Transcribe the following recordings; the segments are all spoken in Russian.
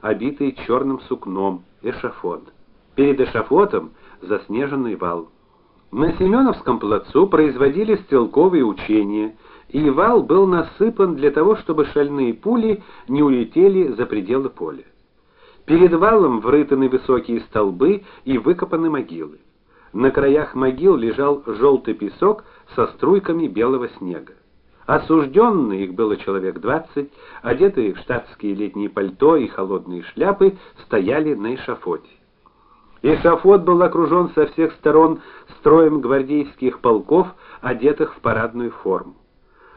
обитый черным сукном, эшафот. Перед эшафотом заснеженный вал. На Семеновском плацу производили стрелковые учения, и вал был насыпан для того, чтобы шальные пули не улетели за пределы поля. Перед валом врытаны высокие столбы и выкопаны могилы. На краях могил лежал желтый песок со струйками белого снега. Осужденные, их было человек двадцать, одетые в штатские летние пальто и холодные шляпы, стояли на эшафоте. Эшафот был окружен со всех сторон строем гвардейских полков, одетых в парадную форму.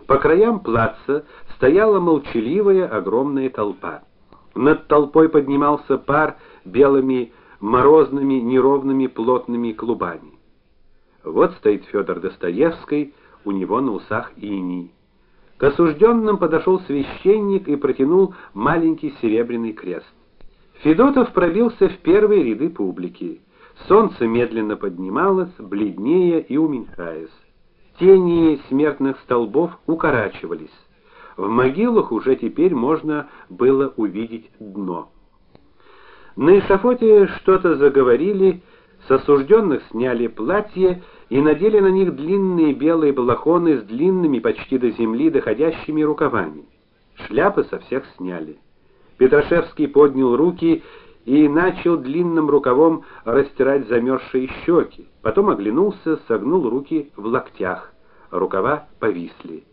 По краям плаца стояла молчаливая огромная толпа. Над толпой поднимался пар белыми морозными неровными плотными клубами. Вот стоит Федор Достоевский, у него на усах иней. К осужденным подошел священник и протянул маленький серебряный крест. Федотов пробился в первые ряды публики. Солнце медленно поднималось, бледнее и уменьшаясь. Тени смертных столбов укорачивались. В могилах уже теперь можно было увидеть дно. На эшафоте что-то заговорили, с осужденных сняли платья и надели на них длинные белые балахоны с длинными почти до земли доходящими рукавами. Шляпы со всех сняли. Петрашевский поднял руки и начал длинным рукавом растирать замерзшие щеки. Потом оглянулся, согнул руки в локтях. Рукава повисли.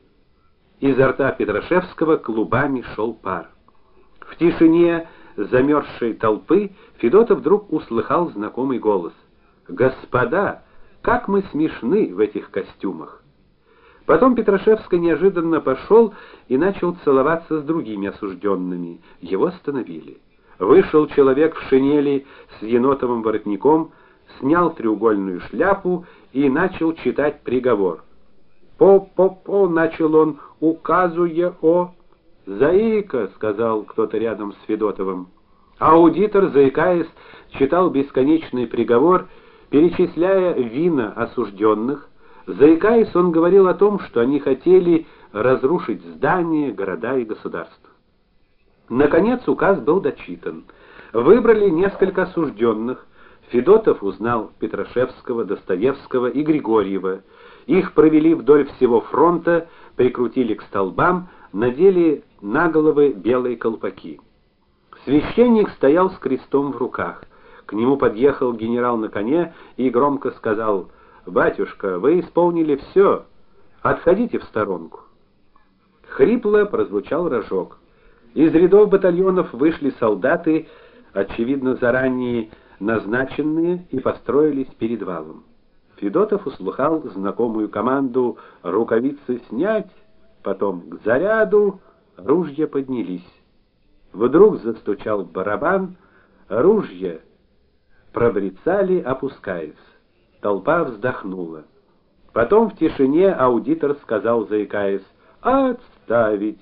Изо рта Петрашевского клубами шел пар. В тишине замерзшей толпы Федотов вдруг услыхал знакомый голос: "Господа, как мы смешны в этих костюмах!" Потом Петрашевский неожиданно пошел и начал целоваться с другими осужденными. Его остановили. Вышел человек в шинели с енотовым воротником, снял треугольную шляпу и начал читать приговор. «По-по-по», — начал он, — «указуя о...» «Заика», — сказал кто-то рядом с Федотовым. Аудитор, заикаясь, читал бесконечный приговор, перечисляя вина осужденных, Заикаясь, он говорил о том, что они хотели разрушить здания, города и государства. Наконец указ был дочитан. Выбрали несколько осужденных. Федотов узнал Петрашевского, Достоевского и Григорьева. Их провели вдоль всего фронта, прикрутили к столбам, надели на головы белые колпаки. Священник стоял с крестом в руках. К нему подъехал генерал на коне и громко сказал: Батюшка, вы исполнили все. Отходите в сторонку. Хрипло прозвучал рожок. Из рядов батальонов вышли солдаты, очевидно, заранее назначенные, и построились перед валом. Федотов услыхал знакомую команду рукавицы снять, потом к заряду, ружья поднялись. Вдруг застучал барабан, ружья пробрицали, опускаясь. Толпа вздохнула. Потом в тишине аудитор сказал, заикаясь: "Отставить!"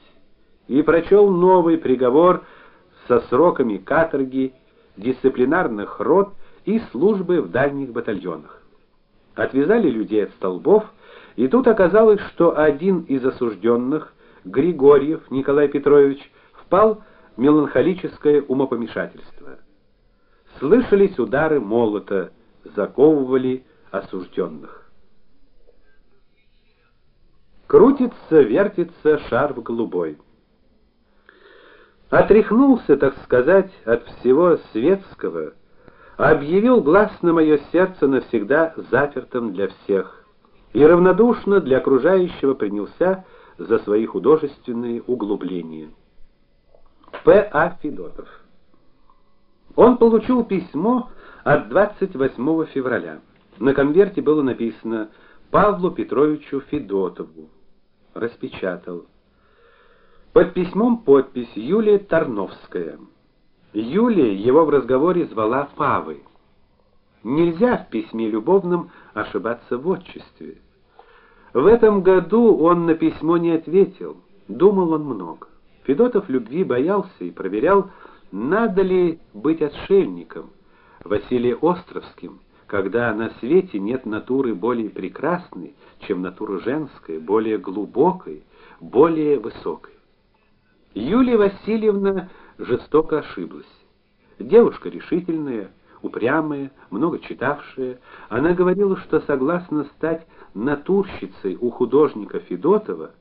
и прочел новый приговор со сроками каторги, дисциплинарных рот и службы в дальних батальонах. Отвязали людей от столбов, и тут оказалось, что один из осужденных, Григорьев Николай Петрович, впал в меланхолическое умопомешательство. Слышались удары молота, заковывали осужденных. Крутится, вертится шар в голубой. Отряхнулся, так сказать, от всего светского, объявил глаз на мое сердце навсегда запертым для всех и равнодушно для окружающего принялся за свои художественные углубления. П. А. Федотов. Он получил письмо от 28 февраля. На конверте было написано Павлу Петровичу Федотову. Распечатал. Под письмом подпись Юлия Тарновская. Юлия его в разговоре звала Павой. Нельзя в письме любовном ошибаться в отчестве. В этом году он на письмо не ответил. Думал он много. Федотов любви боялся и проверял, надо ли быть отшельником. Василий Островским когда на свете нет натуры более прекрасной, чем натура женская, более глубокой, более высокой. Юлия Васильевна жестоко ошиблась. Девушка решительная, упрямая, много читавшая, она говорила, что согласна стать натурщицей у художника Федотова